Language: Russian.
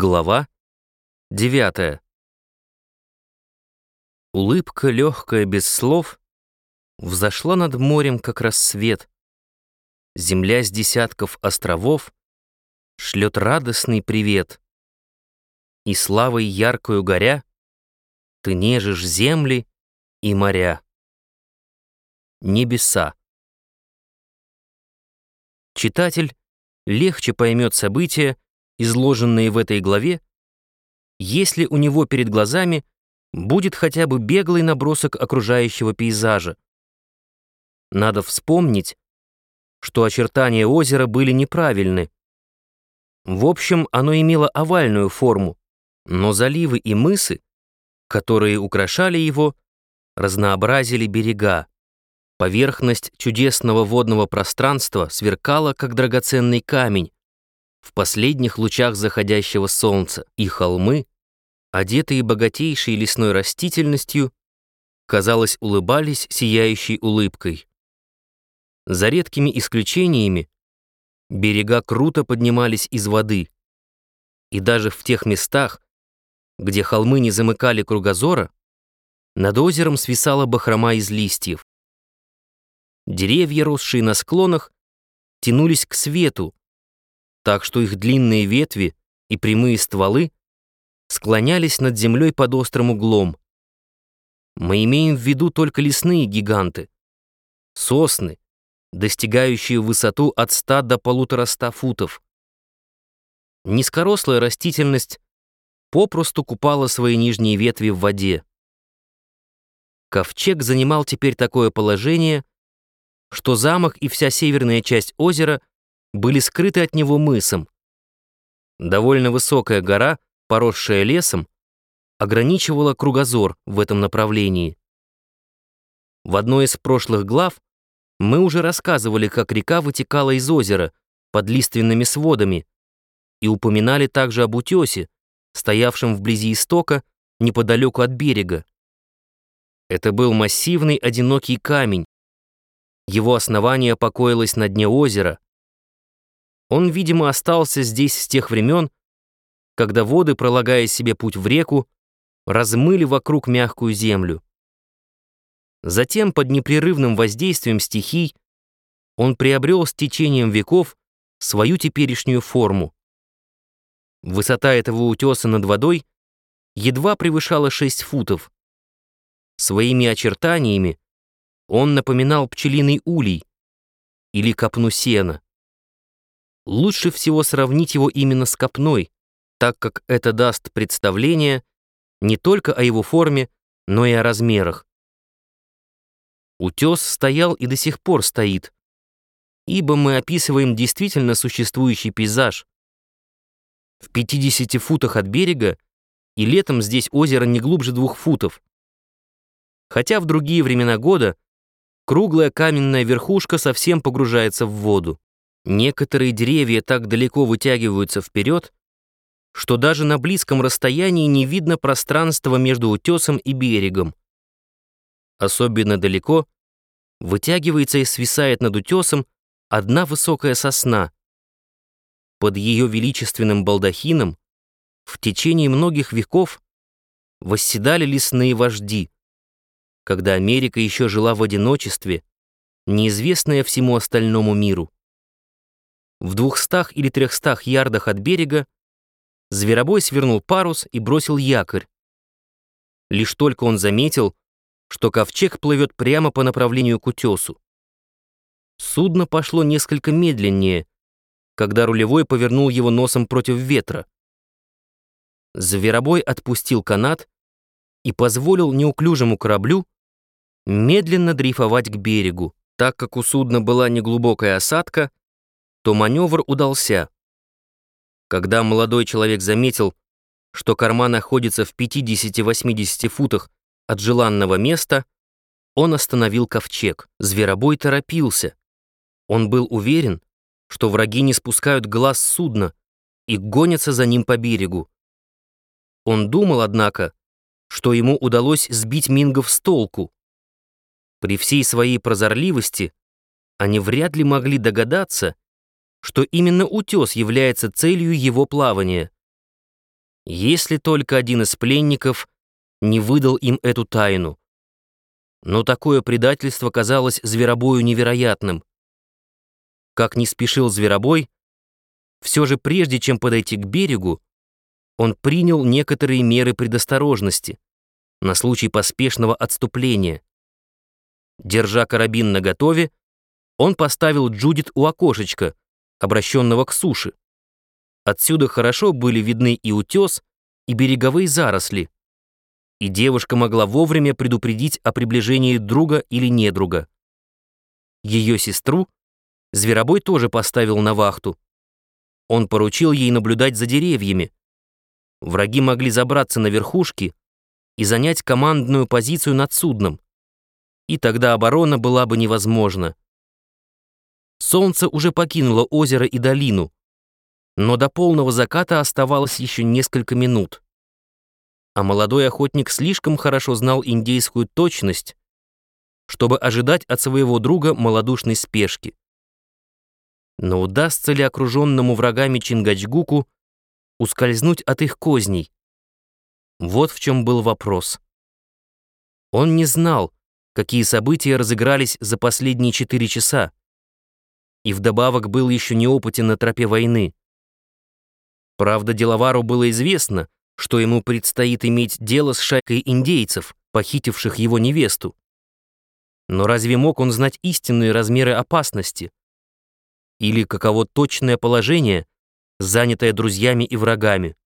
Глава девятая. Улыбка, легкая, без слов, взошла над морем, как рассвет. Земля с десятков островов шлет радостный привет. И славой яркою горя ты нежишь земли и моря. Небеса. Читатель легче поймет события, изложенные в этой главе, если у него перед глазами будет хотя бы беглый набросок окружающего пейзажа. Надо вспомнить, что очертания озера были неправильны. В общем, оно имело овальную форму, но заливы и мысы, которые украшали его, разнообразили берега. Поверхность чудесного водного пространства сверкала, как драгоценный камень, в последних лучах заходящего солнца, и холмы, одетые богатейшей лесной растительностью, казалось, улыбались сияющей улыбкой. За редкими исключениями берега круто поднимались из воды, и даже в тех местах, где холмы не замыкали кругозора, над озером свисала бахрома из листьев. Деревья, росшие на склонах, тянулись к свету, так что их длинные ветви и прямые стволы склонялись над землей под острым углом. Мы имеем в виду только лесные гиганты, сосны, достигающие высоту от 100 до полутора ста футов. Низкорослая растительность попросту купала свои нижние ветви в воде. Ковчег занимал теперь такое положение, что замок и вся северная часть озера были скрыты от него мысом. Довольно высокая гора, поросшая лесом, ограничивала кругозор в этом направлении. В одной из прошлых глав мы уже рассказывали, как река вытекала из озера под лиственными сводами и упоминали также об утесе, стоявшем вблизи истока, неподалеку от берега. Это был массивный одинокий камень. Его основание покоилось на дне озера, он, видимо, остался здесь с тех времен, когда воды, пролагая себе путь в реку, размыли вокруг мягкую землю. Затем, под непрерывным воздействием стихий, он приобрел с течением веков свою теперешнюю форму. Высота этого утеса над водой едва превышала 6 футов. Своими очертаниями он напоминал пчелиный улей или копну сена. Лучше всего сравнить его именно с копной, так как это даст представление не только о его форме, но и о размерах. Утес стоял и до сих пор стоит, ибо мы описываем действительно существующий пейзаж. В 50 футах от берега и летом здесь озеро не глубже двух футов. Хотя в другие времена года круглая каменная верхушка совсем погружается в воду. Некоторые деревья так далеко вытягиваются вперед, что даже на близком расстоянии не видно пространства между утесом и берегом. Особенно далеко вытягивается и свисает над утесом одна высокая сосна. Под ее величественным балдахином в течение многих веков восседали лесные вожди, когда Америка еще жила в одиночестве, неизвестная всему остальному миру. В двухстах или трехстах ярдах от берега зверобой свернул парус и бросил якорь. Лишь только он заметил, что ковчег плывет прямо по направлению к утесу. Судно пошло несколько медленнее, когда рулевой повернул его носом против ветра. Зверобой отпустил канат и позволил неуклюжему кораблю медленно дрейфовать к берегу. Так как у судна была неглубокая осадка, то маневр удался. Когда молодой человек заметил, что корма находится в 50-80 футах от желанного места, он остановил ковчег. Зверобой торопился. Он был уверен, что враги не спускают глаз судна и гонятся за ним по берегу. Он думал, однако, что ему удалось сбить мингов с толку. При всей своей прозорливости они вряд ли могли догадаться, что именно утес является целью его плавания. если только один из пленников не выдал им эту тайну. Но такое предательство казалось Зверобою невероятным. Как не спешил Зверобой, все же прежде чем подойти к берегу, он принял некоторые меры предосторожности на случай поспешного отступления. Держа карабин наготове, он поставил Джудит у окошечка, обращенного к суше. Отсюда хорошо были видны и утес, и береговые заросли, и девушка могла вовремя предупредить о приближении друга или недруга. Ее сестру Зверобой тоже поставил на вахту. Он поручил ей наблюдать за деревьями. Враги могли забраться на верхушки и занять командную позицию над судном. И тогда оборона была бы невозможна. Солнце уже покинуло озеро и долину, но до полного заката оставалось еще несколько минут. А молодой охотник слишком хорошо знал индейскую точность, чтобы ожидать от своего друга малодушной спешки. Но удастся ли окруженному врагами Чингачгуку ускользнуть от их козней? Вот в чем был вопрос. Он не знал, какие события разыгрались за последние четыре часа, и вдобавок был еще неопытен на тропе войны. Правда, Деловару было известно, что ему предстоит иметь дело с шайкой индейцев, похитивших его невесту. Но разве мог он знать истинные размеры опасности? Или каково точное положение, занятое друзьями и врагами?